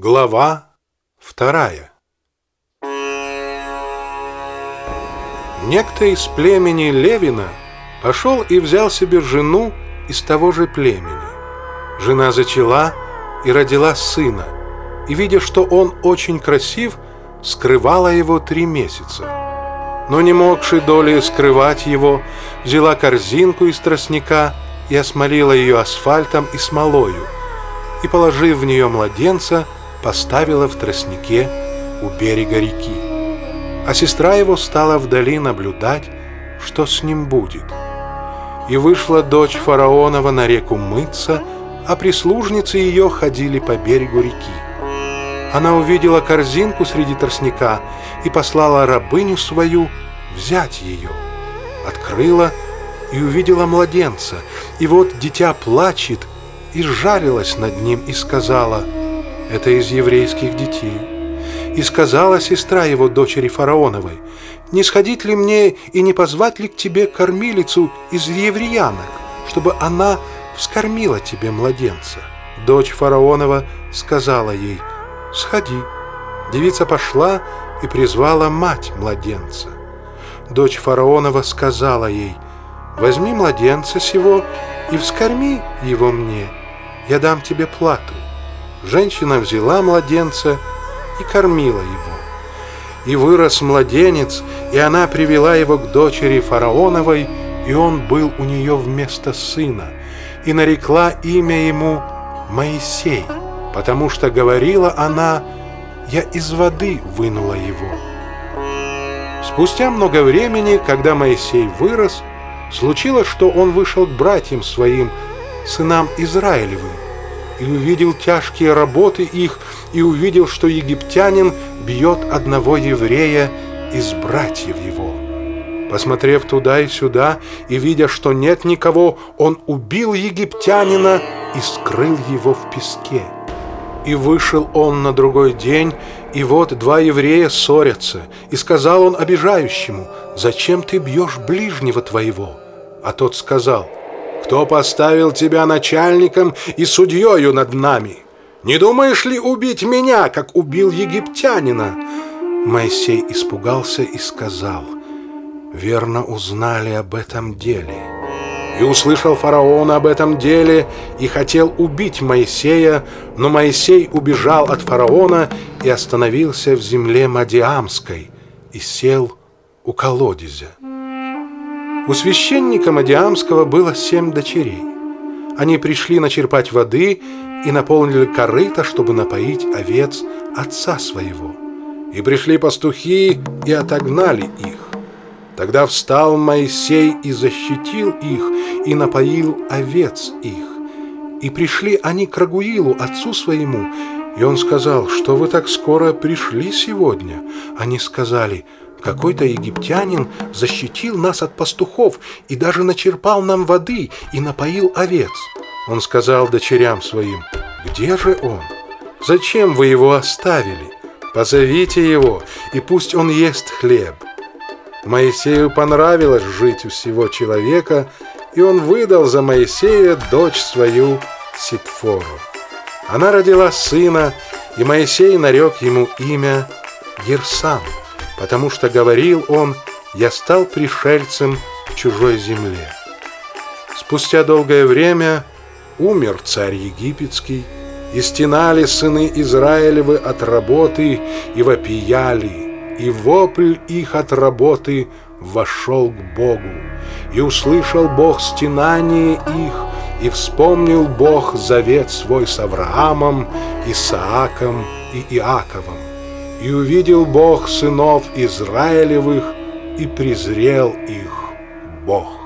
Глава вторая Некто из племени Левина пошел и взял себе жену из того же племени. Жена зачала и родила сына, и, видя, что он очень красив, скрывала его три месяца. Но не могши доли скрывать его, взяла корзинку из тростника и осмолила ее асфальтом и смолою, и, положив в нее младенца, поставила в тростнике у берега реки. А сестра его стала вдали наблюдать, что с ним будет. И вышла дочь фараонова на реку мыться, а прислужницы ее ходили по берегу реки. Она увидела корзинку среди тростника и послала рабыню свою взять ее. Открыла и увидела младенца, и вот дитя плачет, и жарилась над ним и сказала — это из еврейских детей. И сказала сестра его дочери фараоновой, «Не сходить ли мне и не позвать ли к тебе кормилицу из евреянок, чтобы она вскормила тебе младенца?» Дочь фараонова сказала ей, «Сходи». Девица пошла и призвала мать младенца. Дочь фараонова сказала ей, «Возьми младенца сего и вскорми его мне, я дам тебе плату». Женщина взяла младенца и кормила его. И вырос младенец, и она привела его к дочери фараоновой, и он был у нее вместо сына, и нарекла имя ему Моисей, потому что говорила она, «Я из воды вынула его». Спустя много времени, когда Моисей вырос, случилось, что он вышел к братьям своим, сынам Израилевым, и увидел тяжкие работы их, и увидел, что египтянин бьет одного еврея из братьев его. Посмотрев туда и сюда, и видя, что нет никого, он убил египтянина и скрыл его в песке. И вышел он на другой день, и вот два еврея ссорятся, и сказал он обижающему, «Зачем ты бьешь ближнего твоего?» А тот сказал, кто поставил тебя начальником и судьею над нами? Не думаешь ли убить меня, как убил египтянина?» Моисей испугался и сказал, «Верно узнали об этом деле». И услышал фараон об этом деле и хотел убить Моисея, но Моисей убежал от фараона и остановился в земле Мадиамской и сел у колодезя. У священника Мадиамского было семь дочерей. Они пришли начерпать воды и наполнили корыто, чтобы напоить овец отца своего. И пришли пастухи и отогнали их. Тогда встал Моисей и защитил их, и напоил овец их. И пришли они к Рагуилу, отцу своему, и он сказал, что вы так скоро пришли сегодня. Они сказали, какой-то египтянин защитил нас от пастухов и даже начерпал нам воды и напоил овец. Он сказал дочерям своим, «Где же он? Зачем вы его оставили? Позовите его, и пусть он ест хлеб». Моисею понравилось жить у всего человека, и он выдал за Моисея дочь свою Ситфору. Она родила сына, и Моисей нарек ему имя Герсам потому что говорил он, я стал пришельцем в чужой земле. Спустя долгое время умер царь египетский, и стенали сыны Израилевы от работы и вопияли, и вопль их от работы вошел к Богу. И услышал Бог стенание их, и вспомнил Бог завет свой с Авраамом, Исааком и Иаковом. И увидел Бог сынов Израилевых, и презрел их Бог.